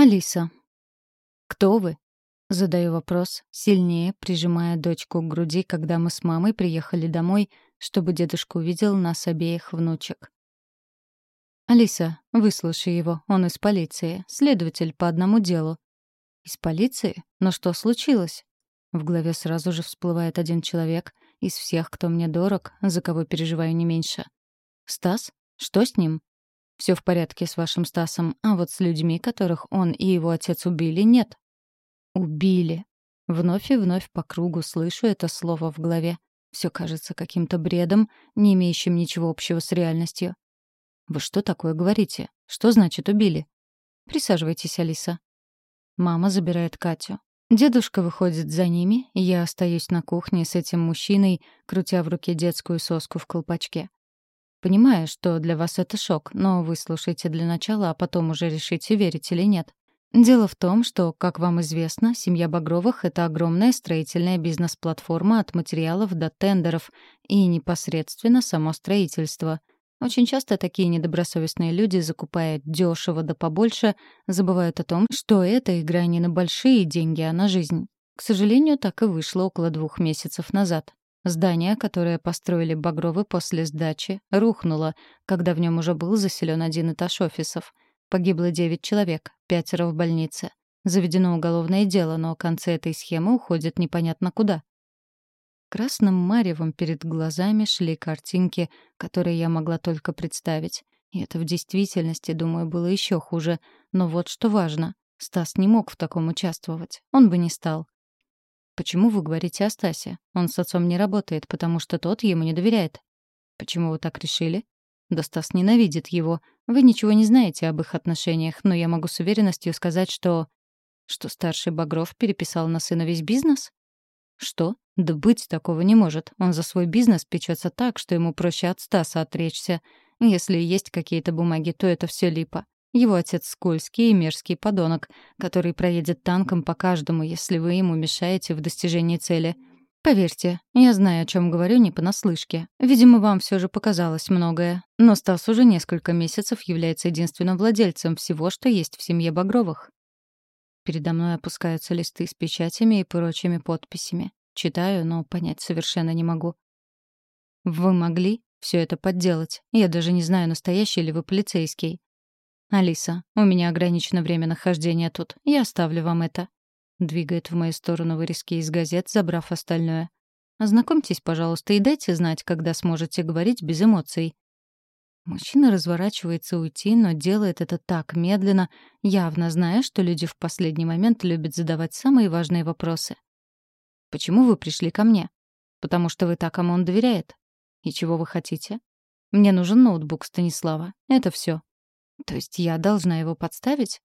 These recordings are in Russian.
Алиса. «Кто вы?» — задаю вопрос, сильнее прижимая дочку к груди, когда мы с мамой приехали домой, чтобы дедушка увидел нас обеих внучек. «Алиса, выслушай его, он из полиции, следователь по одному делу». «Из полиции? Но что случилось?» В голове сразу же всплывает один человек из всех, кто мне дорог, за кого переживаю не меньше. «Стас? Что с ним?» Все в порядке с вашим Стасом, а вот с людьми, которых он и его отец убили, нет. Убили. Вновь и вновь по кругу слышу это слово в голове. Все кажется каким-то бредом, не имеющим ничего общего с реальностью. Вы что такое говорите? Что значит убили? Присаживайтесь, Алиса. Мама забирает Катю. Дедушка выходит за ними, и я остаюсь на кухне с этим мужчиной, крутя в руке детскую соску в колпачке. Понимаю, что для вас это шок, но выслушайте для начала, а потом уже решите, верить или нет. Дело в том, что, как вам известно, семья Багровых — это огромная строительная бизнес-платформа от материалов до тендеров и непосредственно само строительство. Очень часто такие недобросовестные люди, закупая дешево да побольше, забывают о том, что это игра не на большие деньги, а на жизнь. К сожалению, так и вышло около двух месяцев назад. Здание, которое построили Багровы после сдачи, рухнуло, когда в нем уже был заселен один этаж офисов. Погибло девять человек, пятеро в больнице. Заведено уголовное дело, но концы этой схемы уходят непонятно куда. Красным маревом перед глазами шли картинки, которые я могла только представить. И это в действительности, думаю, было еще хуже. Но вот что важно. Стас не мог в таком участвовать. Он бы не стал. Почему вы говорите о Стасе? Он с отцом не работает, потому что тот ему не доверяет. Почему вы так решили? Да Стас ненавидит его. Вы ничего не знаете об их отношениях, но я могу с уверенностью сказать, что... Что старший Багров переписал на сына весь бизнес? Что? Да быть такого не может. Он за свой бизнес печется так, что ему проще от Стаса отречься. Если есть какие-то бумаги, то это все липа. Его отец скользкий и мерзкий подонок, который проедет танком по каждому, если вы ему мешаете в достижении цели. Поверьте, я знаю, о чем говорю не понаслышке. Видимо, вам все же показалось многое. Но Стас уже несколько месяцев является единственным владельцем всего, что есть в семье Багровых. Передо мной опускаются листы с печатями и прочими подписями. Читаю, но понять совершенно не могу. Вы могли все это подделать. Я даже не знаю, настоящий ли вы полицейский. «Алиса, у меня ограничено время нахождения тут. Я оставлю вам это». Двигает в мою сторону вырезки из газет, забрав остальное. «Ознакомьтесь, пожалуйста, и дайте знать, когда сможете говорить без эмоций». Мужчина разворачивается уйти, но делает это так медленно, явно зная, что люди в последний момент любят задавать самые важные вопросы. «Почему вы пришли ко мне?» «Потому что вы так, кому он доверяет». «И чего вы хотите?» «Мне нужен ноутбук Станислава. Это все. То есть я должна его подставить?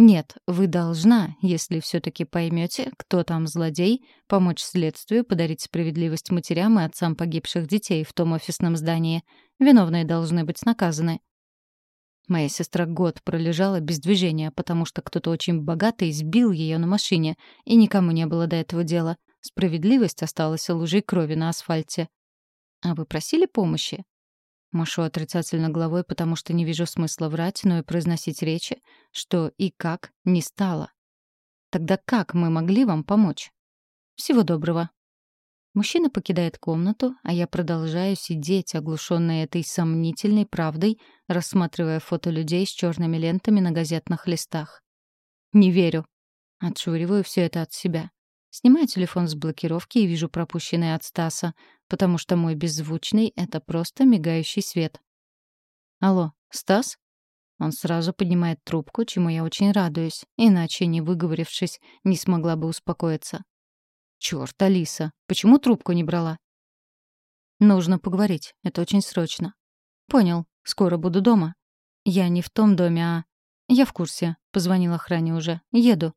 Нет, вы должна, если все-таки поймете, кто там злодей, помочь следствию подарить справедливость матерям и отцам погибших детей в том офисном здании. Виновные должны быть наказаны. Моя сестра год пролежала без движения, потому что кто-то очень богатый сбил ее на машине, и никому не было до этого дела. Справедливость осталась лужей крови на асфальте. А вы просили помощи? Машу отрицательно головой, потому что не вижу смысла врать, но и произносить речи, что и как не стало. Тогда как мы могли вам помочь? Всего доброго. Мужчина покидает комнату, а я продолжаю сидеть, оглушенная этой сомнительной правдой, рассматривая фото людей с черными лентами на газетных листах. Не верю. Отшвыриваю все это от себя. Снимаю телефон с блокировки и вижу пропущенный от Стаса, потому что мой беззвучный — это просто мигающий свет. «Алло, Стас?» Он сразу поднимает трубку, чему я очень радуюсь, иначе, не выговорившись, не смогла бы успокоиться. «Чёрт, Алиса, почему трубку не брала?» «Нужно поговорить, это очень срочно». «Понял, скоро буду дома». «Я не в том доме, а...» «Я в курсе, позвонил охране уже, еду».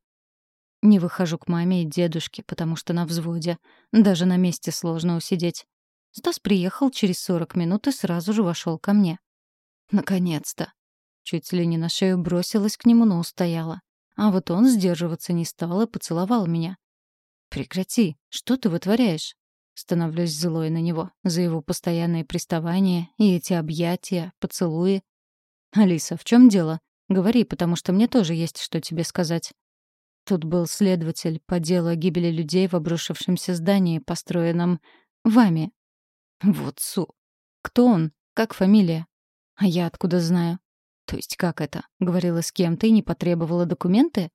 Не выхожу к маме и дедушке, потому что на взводе. Даже на месте сложно усидеть. Стас приехал через 40 минут и сразу же вошел ко мне. Наконец-то. Чуть ли не на шею бросилась к нему, но устояла. А вот он сдерживаться не стал и поцеловал меня. «Прекрати, что ты вытворяешь?» Становлюсь злой на него за его постоянные приставания и эти объятия, поцелуи. «Алиса, в чем дело? Говори, потому что мне тоже есть что тебе сказать». Тут был следователь по делу о гибели людей в обрушившемся здании, построенном вами. Вот су. Кто он? Как фамилия? А я откуда знаю? То есть как это? Говорила с кем-то и не потребовала документы?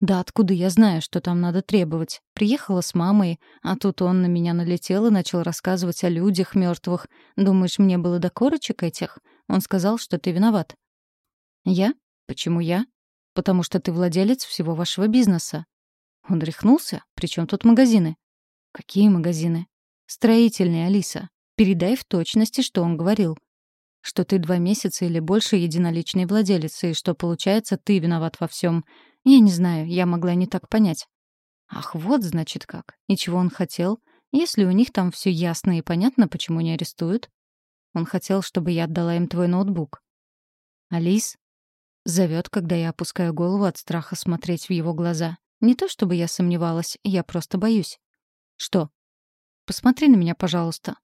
Да откуда я знаю, что там надо требовать? Приехала с мамой, а тут он на меня налетел и начал рассказывать о людях мертвых. Думаешь, мне было до корочек этих? Он сказал, что ты виноват. Я? Почему я? Потому что ты владелец всего вашего бизнеса. Он рехнулся? Причем тут магазины? Какие магазины? Строительные, Алиса. Передай в точности, что он говорил. Что ты два месяца или больше единоличный владелец, и что, получается, ты виноват во всем. Я не знаю, я могла не так понять. Ах, вот, значит, как. И чего он хотел? Если у них там все ясно и понятно, почему не арестуют? Он хотел, чтобы я отдала им твой ноутбук. Алис зовет, когда я опускаю голову от страха смотреть в его глаза. Не то чтобы я сомневалась, я просто боюсь. Что? Посмотри на меня, пожалуйста.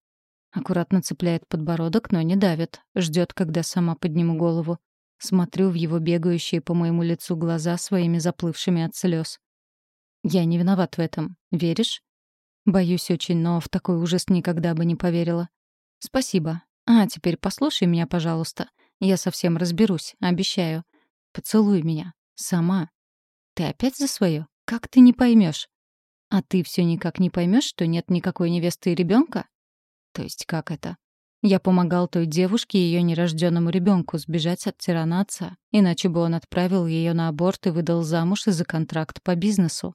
Аккуратно цепляет подбородок, но не давит. Ждет, когда сама подниму голову. Смотрю в его бегающие по моему лицу глаза своими заплывшими от слез. Я не виноват в этом. Веришь? Боюсь очень, но в такой ужас никогда бы не поверила. Спасибо. А, теперь послушай меня, пожалуйста. Я совсем разберусь, обещаю. Поцелуй меня. Сама. Ты опять за свое? Как ты не поймешь? А ты все никак не поймешь, что нет никакой невесты и ребенка? То есть как это? Я помогал той девушке и ее нерожденному ребенку сбежать от тирана отца, иначе бы он отправил ее на аборт и выдал замуж из-за контракт по бизнесу.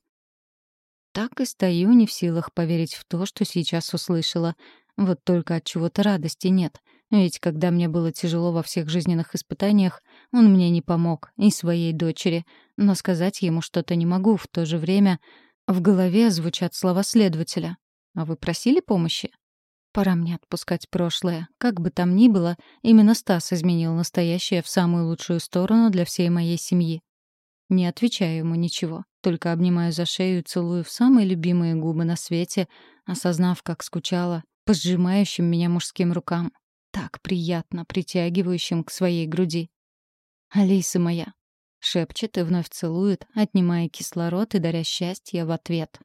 Так и стою не в силах поверить в то, что сейчас услышала. Вот только от чего-то радости нет. Ведь когда мне было тяжело во всех жизненных испытаниях, он мне не помог, и своей дочери. Но сказать ему что-то не могу. В то же время в голове звучат слова следователя. «А вы просили помощи?» Пора мне отпускать прошлое. Как бы там ни было, именно Стас изменил настоящее в самую лучшую сторону для всей моей семьи. Не отвечаю ему ничего, только обнимаю за шею и целую в самые любимые губы на свете, осознав, как скучала по сжимающим меня мужским рукам. Так приятно, притягивающим к своей груди. «Алиса моя!» — шепчет и вновь целует, отнимая кислород и даря счастье в ответ.